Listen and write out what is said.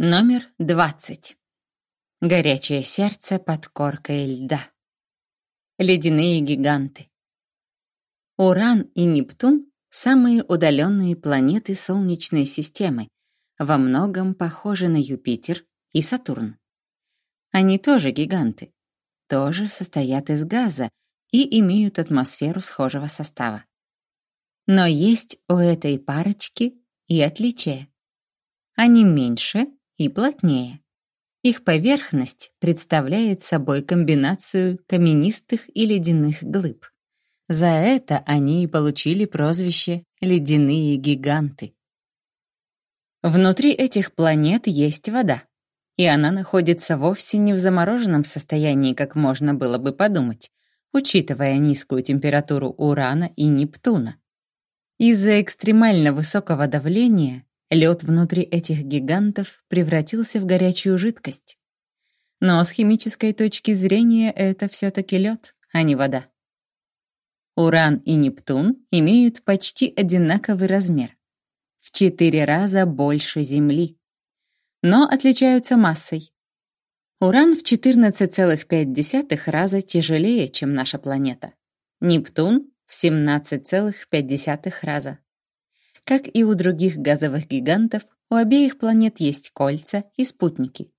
Номер 20. Горячее сердце под коркой льда. Ледяные гиганты. Уран и Нептун — самые удаленные планеты Солнечной системы, во многом похожи на Юпитер и Сатурн. Они тоже гиганты, тоже состоят из газа и имеют атмосферу схожего состава. Но есть у этой парочки и отличия. Они меньше — и плотнее. Их поверхность представляет собой комбинацию каменистых и ледяных глыб. За это они и получили прозвище «ледяные гиганты». Внутри этих планет есть вода, и она находится вовсе не в замороженном состоянии, как можно было бы подумать, учитывая низкую температуру Урана и Нептуна. Из-за экстремально высокого давления Лед внутри этих гигантов превратился в горячую жидкость. Но с химической точки зрения это все-таки лед, а не вода. Уран и Нептун имеют почти одинаковый размер. В четыре раза больше Земли. Но отличаются массой. Уран в 14,5 раза тяжелее, чем наша планета. Нептун в 17,5 раза. Как и у других газовых гигантов, у обеих планет есть кольца и спутники.